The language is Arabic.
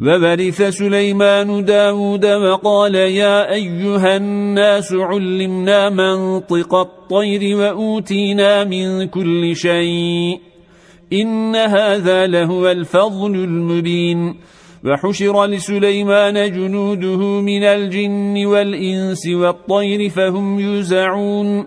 وورث سليمان داود وقال يا أيها الناس علمنا منطق الطير وأوتينا من كل شيء إن هذا لهو الفضل المبين وحشر لسليمان جنوده من الجن والإنس والطير فهم يزعون